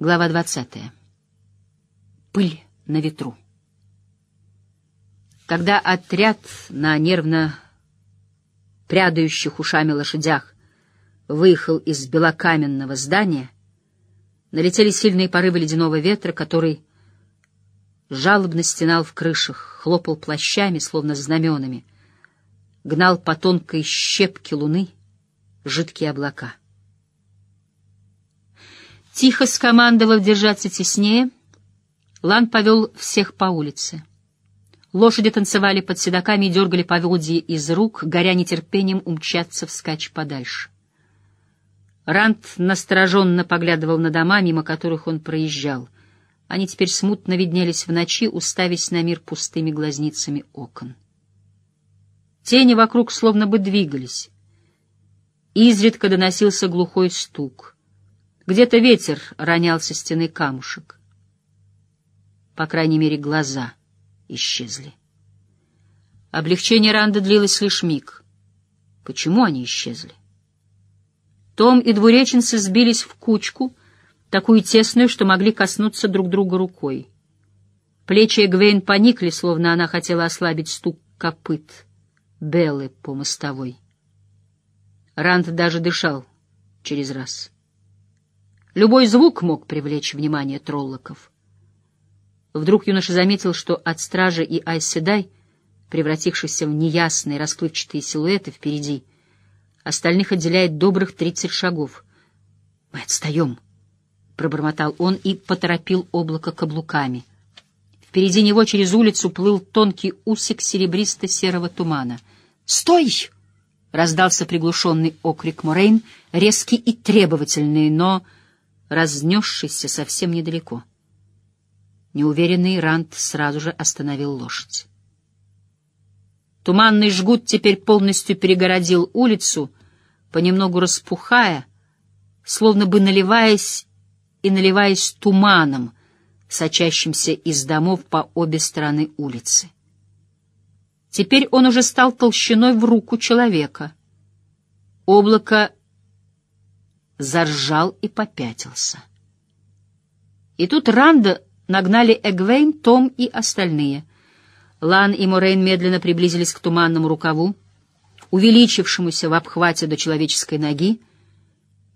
Глава двадцатая. Пыль на ветру. Когда отряд на нервно прядающих ушами лошадях выехал из белокаменного здания, налетели сильные порывы ледяного ветра, который жалобно стенал в крышах, хлопал плащами, словно знаменами, гнал по тонкой щепке луны жидкие облака. Тихо скомандовав держаться теснее, Лан повел всех по улице. Лошади танцевали под седоками и дергали поводья из рук, горя нетерпением умчаться вскачь подальше. Ранд настороженно поглядывал на дома, мимо которых он проезжал. Они теперь смутно виднелись в ночи, уставясь на мир пустыми глазницами окон. Тени вокруг словно бы двигались. Изредка доносился глухой стук — где-то ветер ронял со стены камушек. По крайней мере, глаза исчезли. Облегчение Ранда длилось лишь миг. Почему они исчезли? Том и двуреченцы сбились в кучку, такую тесную, что могли коснуться друг друга рукой. Плечи Эгвейн поникли, словно она хотела ослабить стук копыт Беллы по мостовой. Ранд даже дышал через раз. Любой звук мог привлечь внимание троллоков. Вдруг юноша заметил, что от стражи и Айседай, превратившихся в неясные расплывчатые силуэты впереди, остальных отделяет добрых тридцать шагов. — Мы отстаем! — пробормотал он и поторопил облако каблуками. Впереди него через улицу плыл тонкий усик серебристо-серого тумана. «Стой!» — раздался приглушенный окрик Морейн, резкий и требовательный, но разнесшийся совсем недалеко. Неуверенный Рант сразу же остановил лошадь. Туманный жгут теперь полностью перегородил улицу, понемногу распухая, словно бы наливаясь и наливаясь туманом, сочащимся из домов по обе стороны улицы. Теперь он уже стал толщиной в руку человека. Облако заржал и попятился. И тут Ранда нагнали Эгвейн, Том и остальные. Лан и Морейн медленно приблизились к туманному рукаву, увеличившемуся в обхвате до человеческой ноги,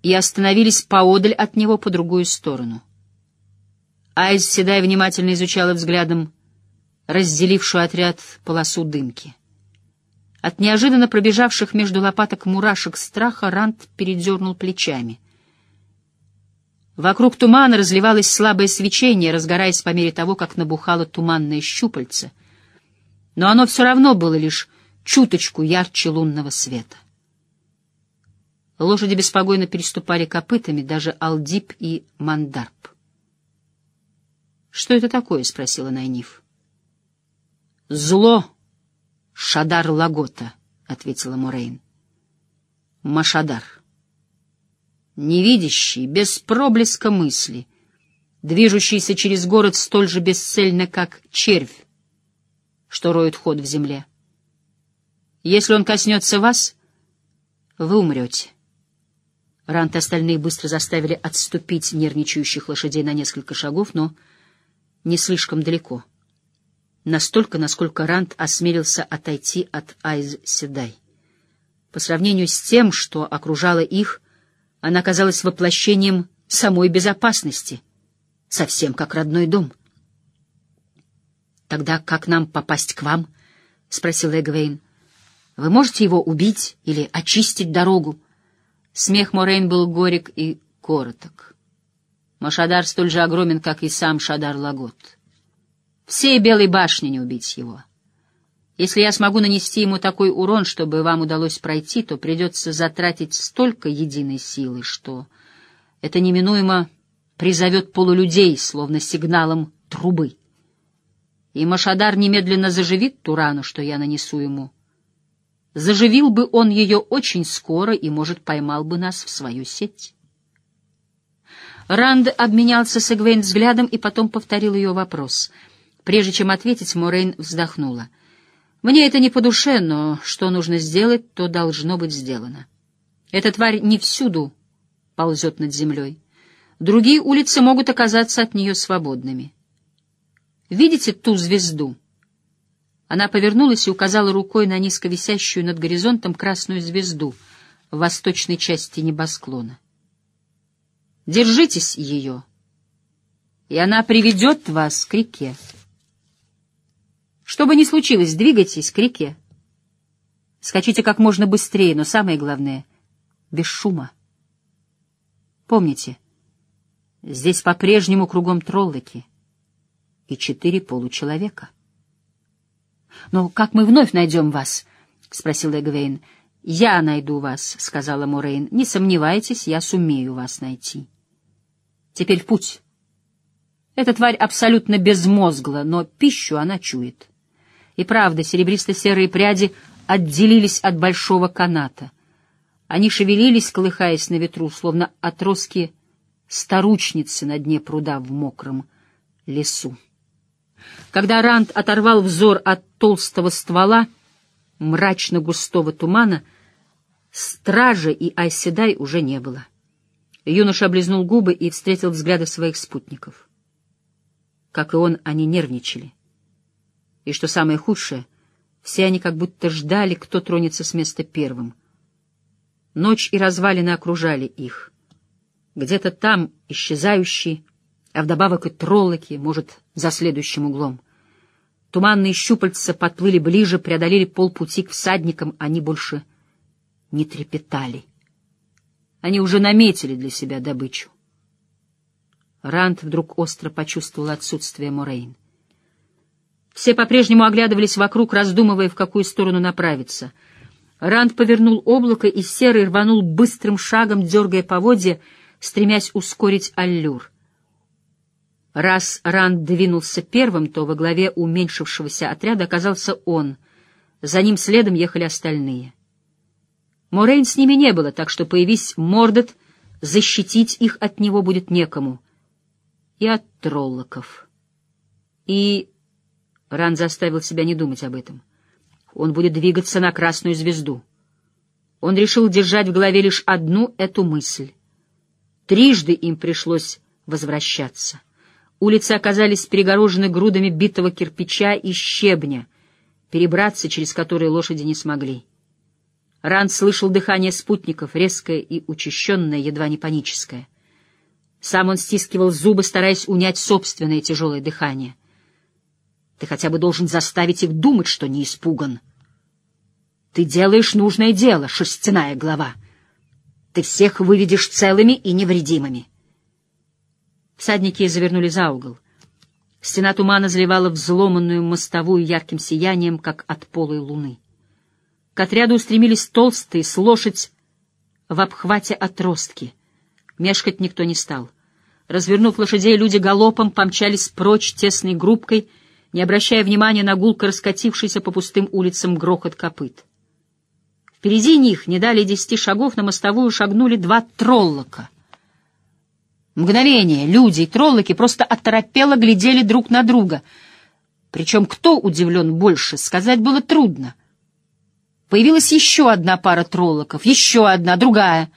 и остановились поодаль от него по другую сторону. Айз Седай внимательно изучала взглядом разделившую отряд полосу дымки. От неожиданно пробежавших между лопаток мурашек страха Рант передернул плечами. Вокруг тумана разливалось слабое свечение, разгораясь по мере того, как набухало туманное щупальце. Но оно все равно было лишь чуточку ярче лунного света. Лошади беспокойно переступали копытами, даже Алдип и Мандарп. «Что это такое?» — спросила Найниф. «Зло!» Шадар Лагота, — ответила Морейн. Машадар. Невидящий, без проблеска мысли, движущийся через город столь же бесцельно, как червь, что роет ход в земле. Если он коснется вас, вы умрете. Рант и остальные быстро заставили отступить нервничающих лошадей на несколько шагов, но не слишком далеко — настолько, насколько Ранд осмелился отойти от Айз Седай. По сравнению с тем, что окружало их, она казалась воплощением самой безопасности, совсем как родной дом. «Тогда как нам попасть к вам?» — спросил Эгвейн. «Вы можете его убить или очистить дорогу?» Смех Морейн был горек и короток. Машадар столь же огромен, как и сам Шадар Лагот. Всей Белой башни не убить его. Если я смогу нанести ему такой урон, чтобы вам удалось пройти, то придется затратить столько единой силы, что это неминуемо призовет полулюдей, словно сигналом трубы. И Машадар немедленно заживит ту рану, что я нанесу ему. Заживил бы он ее очень скоро и, может, поймал бы нас в свою сеть. Ранд обменялся с Эгвейн взглядом и потом повторил ее вопрос — Прежде чем ответить, Морейн вздохнула. «Мне это не по душе, но что нужно сделать, то должно быть сделано. Эта тварь не всюду ползет над землей. другие улицы могут оказаться от нее свободными. Видите ту звезду? Она повернулась и указала рукой на низко висящую над горизонтом красную звезду в восточной части небосклона. Держитесь ее, и она приведет вас к реке. Что бы ни случилось, двигайтесь к реке. Скачите как можно быстрее, но самое главное — без шума. Помните, здесь по-прежнему кругом троллоки и четыре получеловека. — Но как мы вновь найдем вас? — спросил Эгвейн. — Я найду вас, — сказала Морейн. — Не сомневайтесь, я сумею вас найти. Теперь в путь. Эта тварь абсолютно безмозгла, но пищу она чует. И правда, серебристо-серые пряди отделились от большого каната. Они шевелились, колыхаясь на ветру, словно отростки старучницы на дне пруда в мокром лесу. Когда Ранд оторвал взор от толстого ствола, мрачно-густого тумана, стражи и Айседай уже не было. Юноша облизнул губы и встретил взгляды своих спутников. Как и он, они нервничали. И что самое худшее — все они как будто ждали, кто тронется с места первым. Ночь и развалины окружали их. Где-то там исчезающие, а вдобавок и троллоки, может, за следующим углом. Туманные щупальца подплыли ближе, преодолели полпути к всадникам, они больше не трепетали. Они уже наметили для себя добычу. Ранд вдруг остро почувствовал отсутствие Морейн. Все по-прежнему оглядывались вокруг, раздумывая, в какую сторону направиться. Ранд повернул облако, и серый рванул быстрым шагом, дергая поводья, стремясь ускорить аллюр. Раз Ранд двинулся первым, то во главе уменьшившегося отряда оказался он. За ним следом ехали остальные. Морейн с ними не было, так что, появись Мордет, защитить их от него будет некому. И от троллоков. И Ран заставил себя не думать об этом. Он будет двигаться на красную звезду. Он решил держать в голове лишь одну эту мысль. Трижды им пришлось возвращаться. Улицы оказались перегорожены грудами битого кирпича и щебня, перебраться через которые лошади не смогли. Ран слышал дыхание спутников, резкое и учащенное, едва не паническое. Сам он стискивал зубы, стараясь унять собственное тяжелое дыхание — ты хотя бы должен заставить их думать, что не испуган. Ты делаешь нужное дело, шерстяная глава. Ты всех выведешь целыми и невредимыми. Всадники завернули за угол. Стена тумана заливала взломанную мостовую ярким сиянием, как от полой луны. К отряду устремились толстые, с лошадь в обхвате отростки. Мешкать никто не стал. Развернув лошадей, люди галопом помчались прочь тесной группкой — не обращая внимания на гулко раскатившийся по пустым улицам грохот копыт. Впереди них, не дали десяти шагов, на мостовую шагнули два троллока. Мгновение люди и троллоки просто оторопело глядели друг на друга. Причем кто удивлен больше, сказать было трудно. Появилась еще одна пара троллоков, еще одна, другая.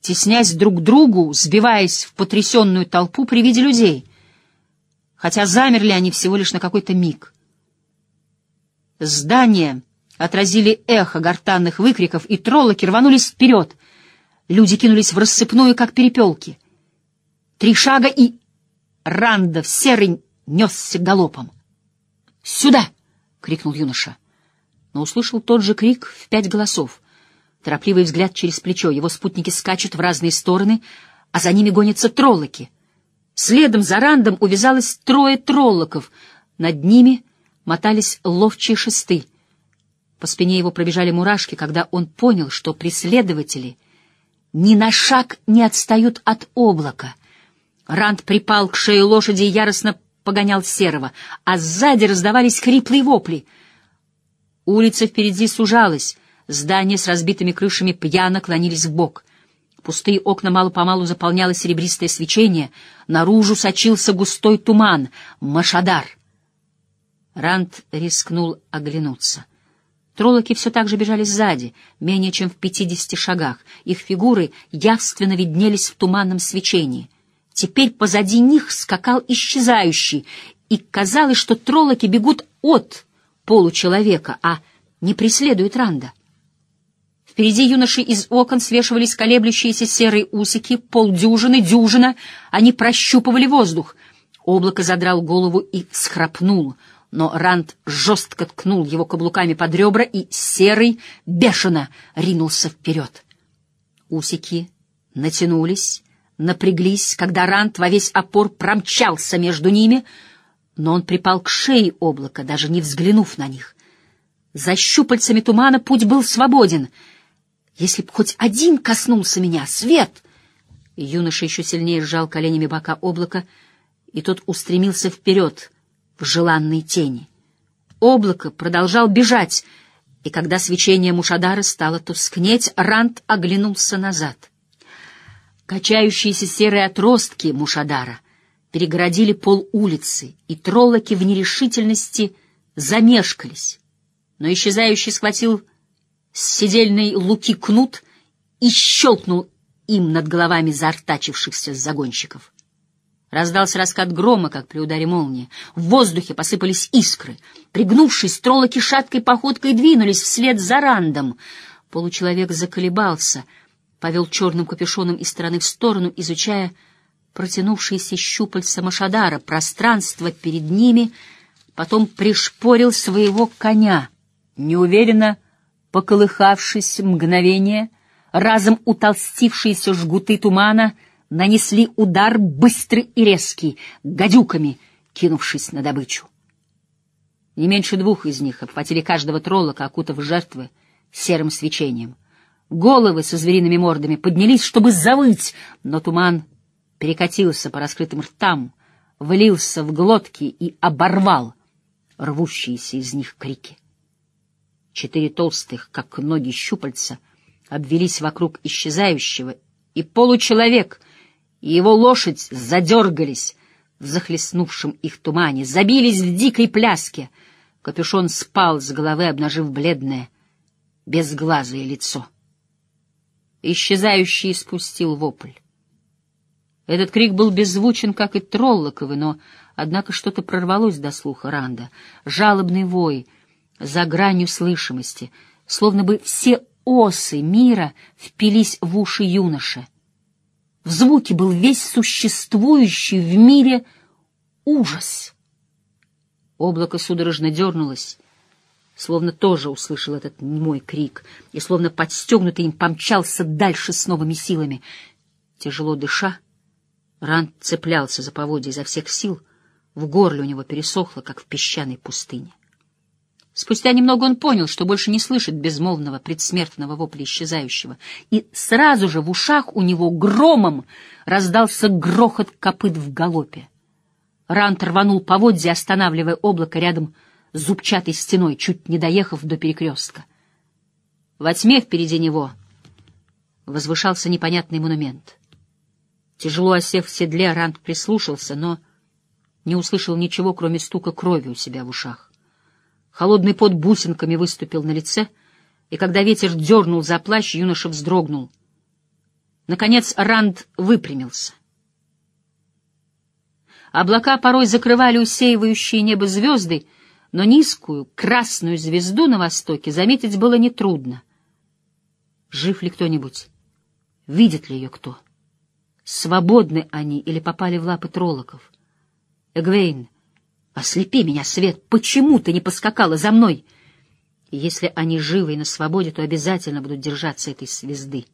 Теснясь друг к другу, сбиваясь в потрясенную толпу при виде людей — хотя замерли они всего лишь на какой-то миг. Здания отразили эхо гортанных выкриков, и троллоки рванулись вперед. Люди кинулись в рассыпную, как перепелки. Три шага, и Ранда в серый несся галопом. «Сюда!» — крикнул юноша. Но услышал тот же крик в пять голосов. Торопливый взгляд через плечо. Его спутники скачут в разные стороны, а за ними гонятся троллоки — Следом за Рандом увязалось трое троллоков. Над ними мотались ловчие шесты. По спине его пробежали мурашки, когда он понял, что преследователи ни на шаг не отстают от облака. Ранд припал к шее лошади и яростно погонял серого, а сзади раздавались хриплые вопли. Улица впереди сужалась, здания с разбитыми крышами пьяно клонились в бок — Пустые окна мало-помалу заполняло серебристое свечение, наружу сочился густой туман, Машадар. Ранд рискнул оглянуться. Троллоки все так же бежали сзади, менее чем в пятидесяти шагах. Их фигуры явственно виднелись в туманном свечении — Теперь позади них скакал исчезающий, и казалось, что троллоки бегут от получеловека, а не преследуют Ранда. Впереди юноши из окон свешивались колеблющиеся серые усики, полдюжины, дюжина. Они прощупывали воздух. Облако задрал голову и схрапнул, но Ранд жестко ткнул его каблуками под ребра, и серый бешено ринулся вперед. Усики натянулись, напряглись, когда Ранд во весь опор промчался между ними, но он припал к шее облака, даже не взглянув на них. За щупальцами тумана путь был свободен — если б хоть один коснулся меня, свет! Юноша еще сильнее сжал коленями бока облака, и тот устремился вперед, в желанной тени. Облако продолжал бежать, и когда свечение Мушадара стало тускнеть, Ранд оглянулся назад. Качающиеся серые отростки Мушадара перегородили пол улицы, и троллоки в нерешительности замешкались. Но исчезающий схватил с седельной луки кнут и щелкнул им над головами заортачившихся загонщиков. Раздался раскат грома, как при ударе молнии. В воздухе посыпались искры. Пригнувшись, троллоки шаткой походкой двинулись вслед за рандом. Получеловек заколебался, повел черным капюшоном из стороны в сторону, изучая протянувшиеся щупальца Машадара, пространство перед ними, потом пришпорил своего коня. Неуверенно поколыхавшись мгновение, разом утолстившиеся жгуты тумана нанесли удар быстрый и резкий, гадюками кинувшись на добычу. Не меньше двух из них обхватили каждого троллока, окутав жертвы серым свечением. Головы со звериными мордами поднялись, чтобы завыть, но туман перекатился по раскрытым ртам, влился в глотки и оборвал рвущиеся из них крики. Четыре толстых, как ноги щупальца, обвелись вокруг исчезающего, и получеловек, и его лошадь задергались в захлестнувшем их тумане, забились в дикой пляске. Капюшон спал с головы, обнажив бледное, безглазое лицо. Исчезающий спустил вопль. Этот крик был беззвучен, как и троллоковый, но, однако, что-то прорвалось до слуха Ранда. Жалобный вой — за гранью слышимости, словно бы все осы мира впились в уши юноши. В звуке был весь существующий в мире ужас. Облако судорожно дернулось, словно тоже услышал этот мой крик, и словно подстегнутый им помчался дальше с новыми силами. Тяжело дыша, Ранд цеплялся за поводья изо всех сил, в горле у него пересохло, как в песчаной пустыне. Спустя немного он понял, что больше не слышит безмолвного предсмертного вопля исчезающего, и сразу же в ушах у него громом раздался грохот копыт в галопе. Рант рванул поводья, останавливая облако рядом с зубчатой стеной, чуть не доехав до перекрестка. Во тьме впереди него возвышался непонятный монумент. Тяжело осев в седле, Рант прислушался, но не услышал ничего, кроме стука крови у себя в ушах. Холодный пот бусинками выступил на лице, и когда ветер дернул за плащ, юноша вздрогнул. Наконец Ранд выпрямился. Облака порой закрывали усеивающие небо звезды, но низкую красную звезду на востоке заметить было нетрудно. Жив ли кто-нибудь? Видит ли ее кто? Свободны они или попали в лапы троллоков? Эгвейн, Ослепи меня, Свет, почему ты не поскакала за мной? И если они живы и на свободе, то обязательно будут держаться этой звезды.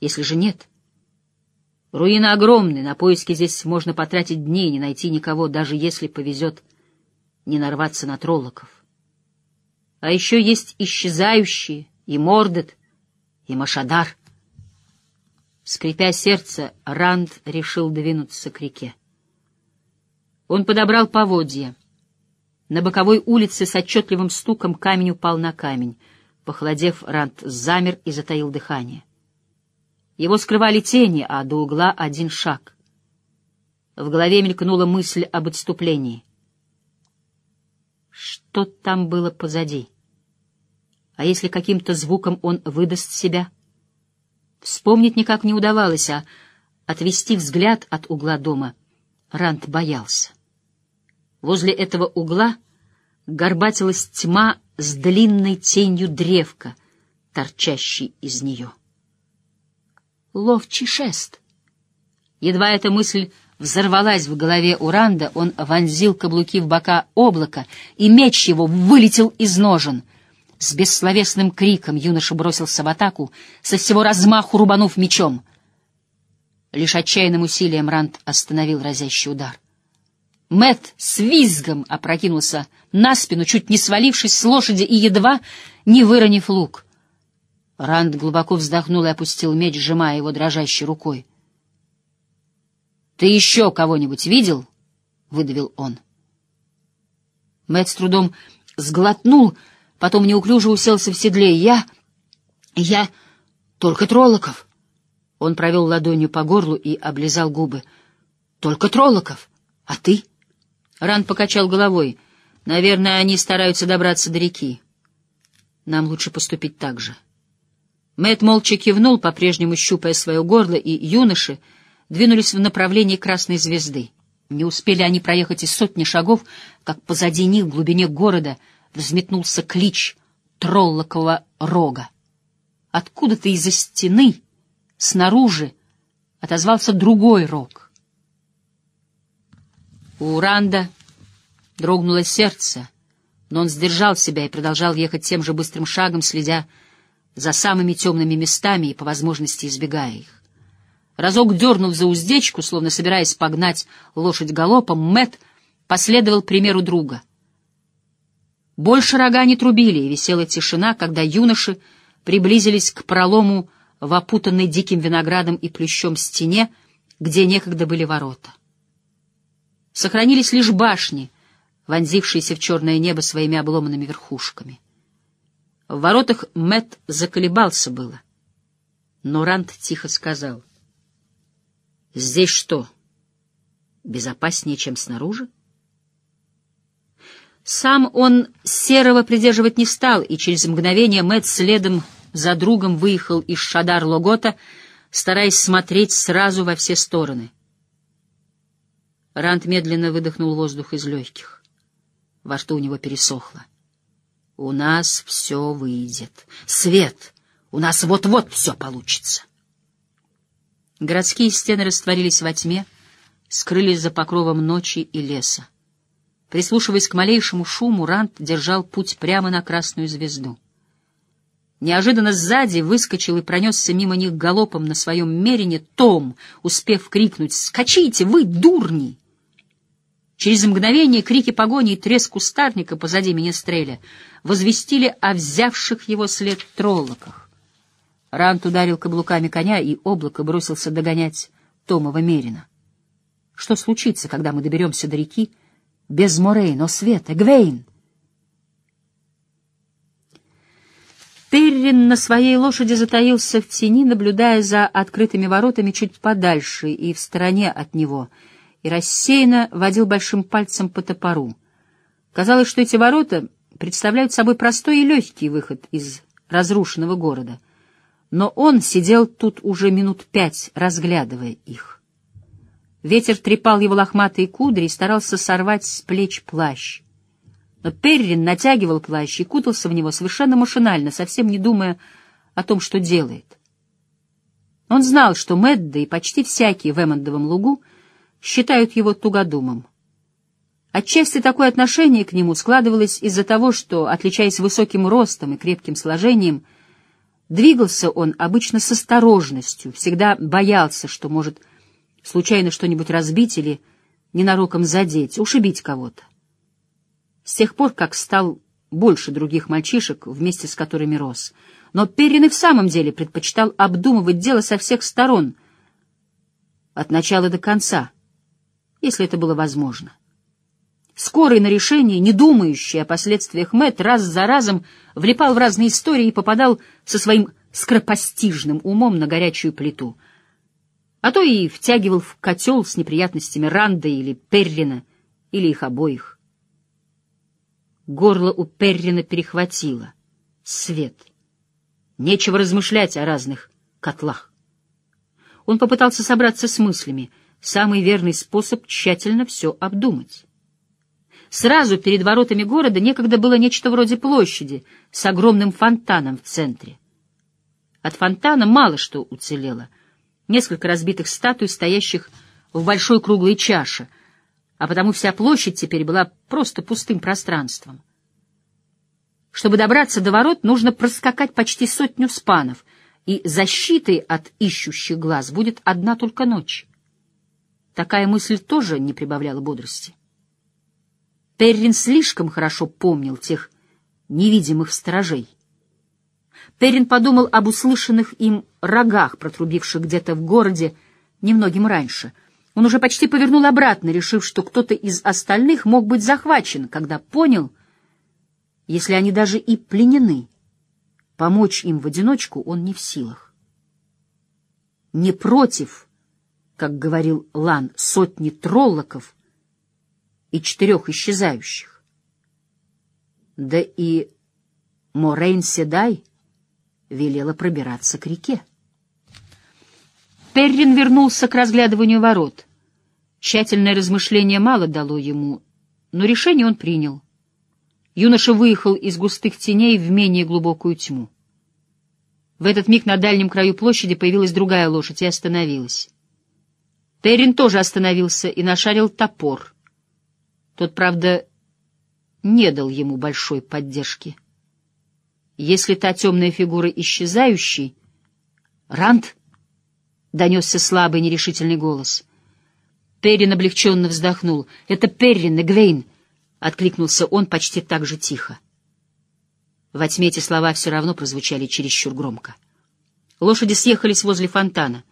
Если же нет... Руины огромны, на поиски здесь можно потратить дни, не найти никого, даже если повезет не нарваться на троллоков. А еще есть исчезающие, и Мордет, и Машадар. Скрипя сердце, Ранд решил двинуться к реке. Он подобрал поводья. На боковой улице с отчетливым стуком камень упал на камень. Похолодев, Рант замер и затаил дыхание. Его скрывали тени, а до угла один шаг. В голове мелькнула мысль об отступлении. Что там было позади? А если каким-то звуком он выдаст себя? Вспомнить никак не удавалось, а Отвести взгляд от угла дома Рант боялся. Возле этого угла горбатилась тьма с длинной тенью древка, торчащей из нее. Ловчий шест. Едва эта мысль взорвалась в голове Уранда, он вонзил каблуки в бока облака, и меч его вылетел из ножен. С бессловесным криком юноша бросился в атаку, со всего размаху рубанув мечом. Лишь отчаянным усилием Ранд остановил разящий удар. Мэт с визгом опрокинулся на спину, чуть не свалившись с лошади и едва не выронив лук. Ранд глубоко вздохнул и опустил меч, сжимая его дрожащей рукой. «Ты еще кого-нибудь видел?» — выдавил он. Мэт с трудом сглотнул, потом неуклюже уселся в седле. «Я... я... только Троллоков!» Он провел ладонью по горлу и облизал губы. «Только Троллоков! А ты?» Ран покачал головой. «Наверное, они стараются добраться до реки. Нам лучше поступить так же». Мэт молча кивнул, по-прежнему щупая свое горло, и юноши двинулись в направлении красной звезды. Не успели они проехать и сотни шагов, как позади них, в глубине города, взметнулся клич троллокового рога. Откуда-то из-за стены, снаружи, отозвался другой рог — у Уранда дрогнуло сердце, но он сдержал себя и продолжал ехать тем же быстрым шагом, следя за самыми темными местами и по возможности избегая их. Разок дернув за уздечку, словно собираясь погнать лошадь галопом, Мэт последовал примеру друга. Больше рога не трубили, и висела тишина, когда юноши приблизились к пролому в опутанной диким виноградом и плющом стене, где некогда были ворота. Сохранились лишь башни, вонзившиеся в черное небо своими обломанными верхушками. В воротах Мэт заколебался было. Но Ранд тихо сказал. — Здесь что, безопаснее, чем снаружи? Сам он серого придерживать не стал, и через мгновение Мэт следом за другом выехал из Шадар-Логота, стараясь смотреть сразу во все стороны — Рант медленно выдохнул воздух из легких. Во рту у него пересохло. «У нас все выйдет. Свет! У нас вот-вот все получится!» Городские стены растворились во тьме, скрылись за покровом ночи и леса. Прислушиваясь к малейшему шуму, Рант держал путь прямо на красную звезду. Неожиданно сзади выскочил и пронесся мимо них галопом на своем мерине Том, успев крикнуть «Скачите, вы, дурни!» Через мгновение крики погони и треск кустарника позади Министреля возвестили о взявших его след троллоках. Рант ударил каблуками коня, и облако бросился догонять Томова Мерина. Что случится, когда мы доберемся до реки без Морей, но света? Гвейн! Перрин на своей лошади затаился в тени, наблюдая за открытыми воротами чуть подальше и в стороне от него — и рассеянно водил большим пальцем по топору. Казалось, что эти ворота представляют собой простой и легкий выход из разрушенного города. Но он сидел тут уже минут пять, разглядывая их. Ветер трепал его лохматые кудри и старался сорвать с плеч плащ. Но Перрин натягивал плащ и кутался в него совершенно машинально, совсем не думая о том, что делает. Он знал, что Мэдда и почти всякий в Эммондовом лугу считают его тугодумом. Отчасти такое отношение к нему складывалось из-за того, что, отличаясь высоким ростом и крепким сложением, двигался он обычно с осторожностью, всегда боялся, что может случайно что-нибудь разбить или ненароком задеть, ушибить кого-то. С тех пор, как стал больше других мальчишек, вместе с которыми рос. Но Перрин и в самом деле предпочитал обдумывать дело со всех сторон, от начала до конца — если это было возможно. Скорый на решение, не думающий о последствиях Мэтт, раз за разом влипал в разные истории и попадал со своим скоропостижным умом на горячую плиту. А то и втягивал в котел с неприятностями Ранда или Перрина, или их обоих. Горло у Перрина перехватило. Свет. Нечего размышлять о разных котлах. Он попытался собраться с мыслями. Самый верный способ — тщательно все обдумать. Сразу перед воротами города некогда было нечто вроде площади с огромным фонтаном в центре. От фонтана мало что уцелело. Несколько разбитых статуй, стоящих в большой круглой чаше, а потому вся площадь теперь была просто пустым пространством. Чтобы добраться до ворот, нужно проскакать почти сотню спанов, и защитой от ищущих глаз будет одна только ночь. Такая мысль тоже не прибавляла бодрости. Перрин слишком хорошо помнил тех невидимых сторожей. Перрин подумал об услышанных им рогах, протрубивших где-то в городе немногим раньше. Он уже почти повернул обратно, решив, что кто-то из остальных мог быть захвачен, когда понял, если они даже и пленены, помочь им в одиночку он не в силах. Не против, как говорил Лан, сотни троллоков — и четырех исчезающих. Да и Морейн Седай велела пробираться к реке. Перрин вернулся к разглядыванию ворот. Тщательное размышление мало дало ему, но решение он принял. Юноша выехал из густых теней в менее глубокую тьму. В этот миг на дальнем краю площади появилась другая лошадь и остановилась. Перрин тоже остановился и нашарил топор — тот, правда, не дал ему большой поддержки. Если та темная фигура исчезающей... «Рант?» — донесся слабый нерешительный голос. Перрин облегченно вздохнул. «Это Перрин, Эгвейн!» — откликнулся он почти так же тихо. Во тьме эти слова все равно прозвучали чересчур громко. Лошади съехались возле фонтана.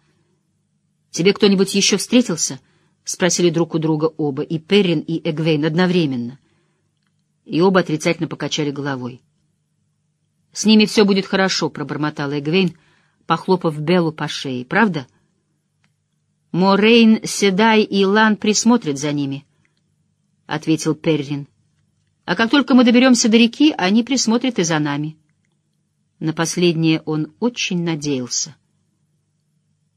«Тебе кто-нибудь еще встретился?» — спросили друг у друга оба, и Перрин, и Эгвейн одновременно. И оба отрицательно покачали головой. — С ними все будет хорошо, — пробормотала Эгвейн, похлопав Беллу по шее. — Правда? — Морейн, Седай и Лан присмотрят за ними, — ответил Перрин. — А как только мы доберемся до реки, они присмотрят и за нами. На последнее он очень надеялся.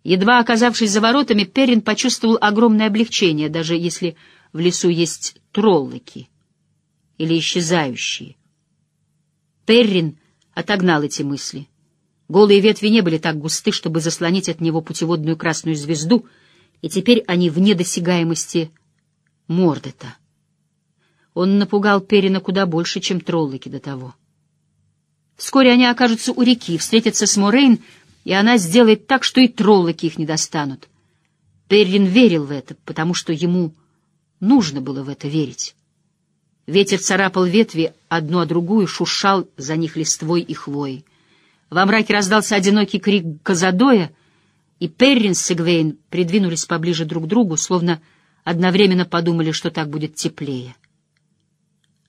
Едва оказавшись за воротами, Перрин почувствовал огромное облегчение, даже если в лесу есть троллоки или исчезающие. Перрин отогнал эти мысли. Голые ветви не были так густы, чтобы заслонить от него путеводную красную звезду, и теперь они вне досягаемости Мордета. Он напугал Перрина куда больше, чем троллоки до того. Вскоре они окажутся у реки, встретятся с Морейн — и она сделает так, что и троллоки их не достанут. Перрин верил в это, потому что ему нужно было в это верить. Ветер царапал ветви одну о другую, шуршал за них листвой и хвоей. Во мраке раздался одинокий крик Казадоя, и Перрин с Сигвейн придвинулись поближе друг к другу, словно одновременно подумали, что так будет теплее.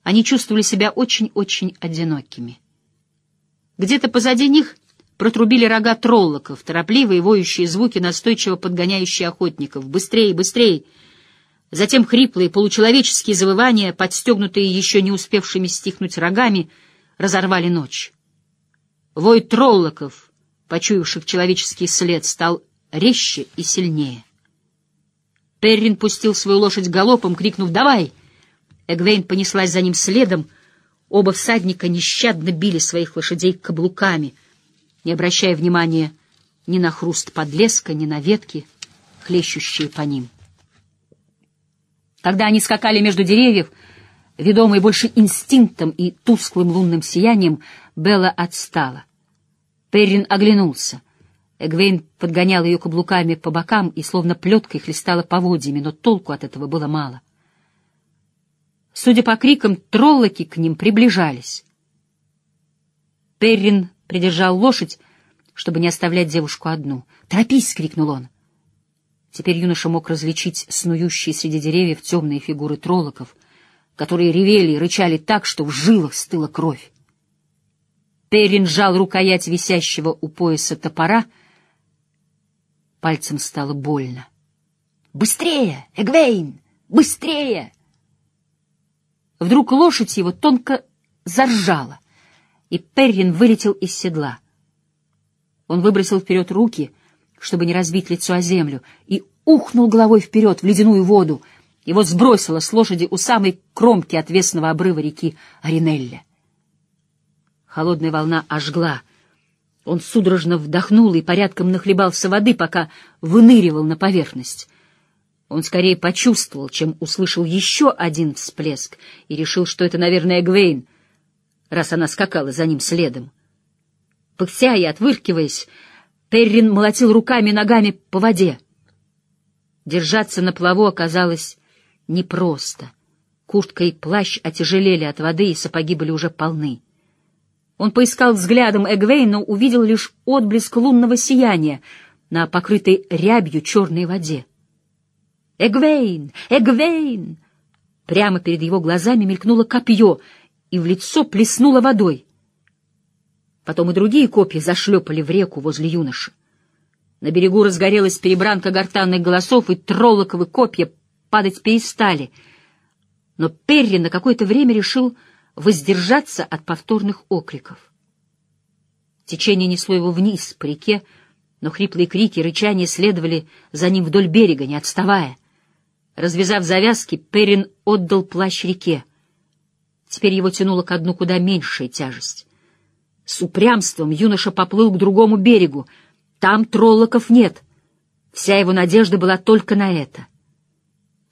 Они чувствовали себя очень-очень одинокими. Где-то позади них протрубили рога троллоков, торопливые воющие звуки, настойчиво подгоняющие охотников. «Быстрее, быстрее!» Затем хриплые получеловеческие завывания, подстегнутые еще не успевшими стихнуть рогами, разорвали ночь. Вой троллоков, почуявших человеческий след, стал резче и сильнее. Перрин пустил свою лошадь галопом, крикнув «Давай!». Эгвейн понеслась за ним следом. Оба всадника нещадно били своих лошадей каблуками — не обращая внимания ни на хруст подлеска, ни на ветки, хлещущие по ним. Когда они скакали между деревьев, ведомые больше инстинктом и тусклым лунным сиянием, Белла отстала. Перрин оглянулся. Эгвейн подгоняла ее каблуками по бокам и словно плеткой хлестала поводьями, но толку от этого было мало. Судя по крикам, троллоки к ним приближались. Перрин придержал лошадь, чтобы не оставлять девушку одну. «Торопись!» — крикнул он. Теперь юноша мог различить снующие среди деревьев темные фигуры троллоков, которые ревели и рычали так, что в жилах стыла кровь. Перрин сжал рукоять висящего у пояса топора. Пальцем стало больно. «Быстрее, Эгвейн! Быстрее!» Вдруг лошадь его тонко заржала и Перрин вылетел из седла. Он выбросил вперед руки, чтобы не разбить лицо о землю, и ухнул головой вперед в ледяную воду. Его сбросило с лошади у самой кромки отвесного обрыва реки Аринелля. Холодная волна ожгла. Он судорожно вдохнул и порядком нахлебался воды, пока выныривал на поверхность. Он скорее почувствовал, чем услышал еще один всплеск, и решил, что это, наверное, Гвейн, раз она скакала за ним следом. Пыхтя и отвыркиваясь, Перрин молотил руками и ногами по воде. Держаться на плаву оказалось непросто. Куртка и плащ отяжелели от воды, и сапоги были уже полны. Он поискал взглядом Эгвейн, но увидел лишь отблеск лунного сияния на покрытой рябью черной воде. «Эгвейн! Эгвейн!» Прямо перед его глазами мелькнуло копье, и в лицо плеснуло водой. Потом и другие копья зашлепали в реку возле юноши. На берегу разгорелась перебранка гортанных голосов, и троллоковы копья падать перестали. Но Перри на какое-то время решил воздержаться от повторных окриков. Течение несло его вниз, по реке, но хриплые крики и рычания следовали за ним вдоль берега, не отставая. Развязав завязки, Перин отдал плащ реке. Теперь его тянуло ко дну куда меньшая тяжесть. С упрямством юноша поплыл к другому берегу. Там троллоков нет. Вся его надежда была только на это.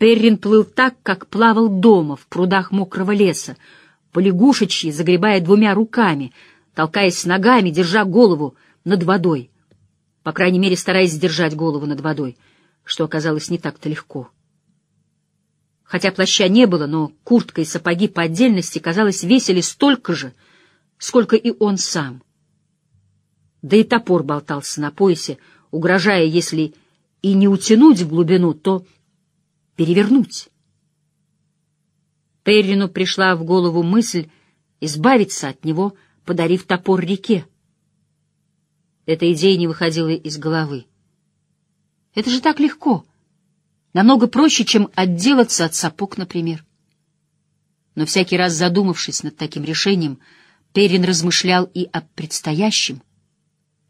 Перрин плыл так, как плавал дома в прудах мокрого леса, полягушечьи, загребая двумя руками, толкаясь ногами, держа голову над водой. По крайней мере, стараясь сдержать голову над водой, что оказалось не так-то легко. Хотя плаща не было, но куртка и сапоги по отдельности, казалось, весили столько же, сколько и он сам. Да и топор болтался на поясе, угрожая, если и не утянуть в глубину, то перевернуть. Перрину пришла в голову мысль избавиться от него, подарив топор реке. Эта идея не выходила из головы. Это же так легко. Намного проще, чем отделаться от сапог, например. Но всякий раз задумавшись над таким решением, Перин размышлял и о предстоящем.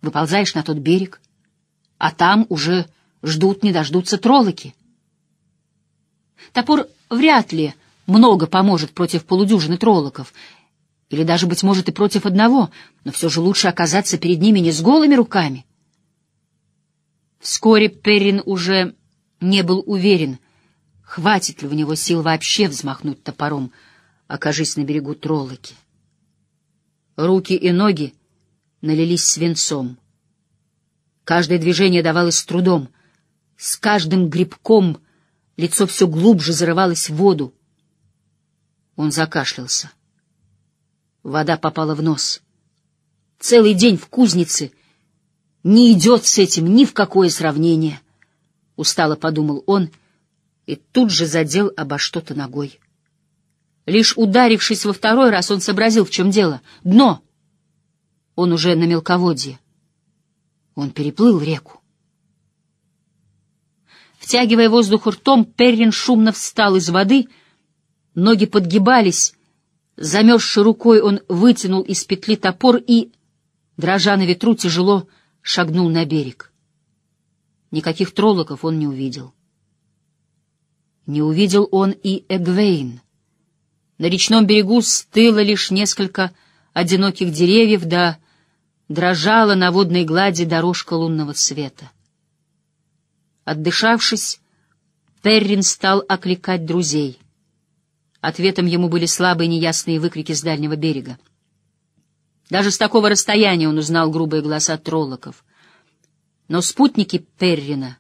Выползаешь на тот берег, а там уже ждут не дождутся троллоки. Топор вряд ли много поможет против полудюжины троллоков, или даже, быть может, и против одного, но все же лучше оказаться перед ними не с голыми руками. Вскоре Перрин уже не был уверен, хватит ли у него сил вообще взмахнуть топором, окажись на берегу троллоки. Руки и ноги налились свинцом. Каждое движение давалось с трудом. С каждым грибком лицо все глубже зарывалось в воду. Он закашлялся. Вода попала в нос. Целый день в кузнице не идет с этим ни в какое сравнение. Устало подумал он и тут же задел обо что-то ногой. Лишь ударившись во второй раз, он сообразил, в чем дело. Дно! Он уже на мелководье. Он переплыл реку. Втягивая воздух ртом, Перрин шумно встал из воды, ноги подгибались, замерзшей рукой он вытянул из петли топор и, дрожа на ветру, тяжело шагнул на берег. Никаких троллоков он не увидел. Не увидел он и Эгвейн. На речном берегу стыло лишь несколько одиноких деревьев, да дрожала на водной глади дорожка лунного света. Отдышавшись, Перрин стал окликать друзей. Ответом ему были слабые неясные выкрики с дальнего берега. Даже с такого расстояния он узнал грубые голоса троллоков. Но спутники Перрина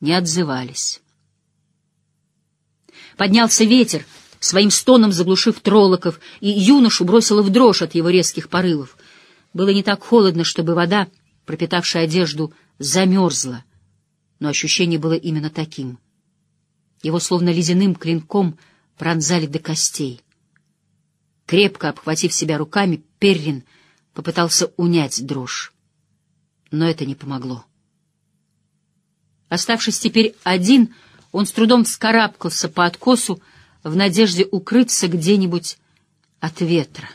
не отзывались. Поднялся ветер, своим стоном заглушив троллоков, и юношу бросило в дрожь от его резких порывов. Было не так холодно, чтобы вода, пропитавшая одежду, замерзла, но ощущение было именно таким. Его словно ледяным клинком — пронзали до костей. Крепко обхватив себя руками, Перрин попытался унять дрожь. Но это не помогло. Оставшись теперь один, он с трудом вскарабкался по откосу в надежде укрыться где-нибудь от ветра.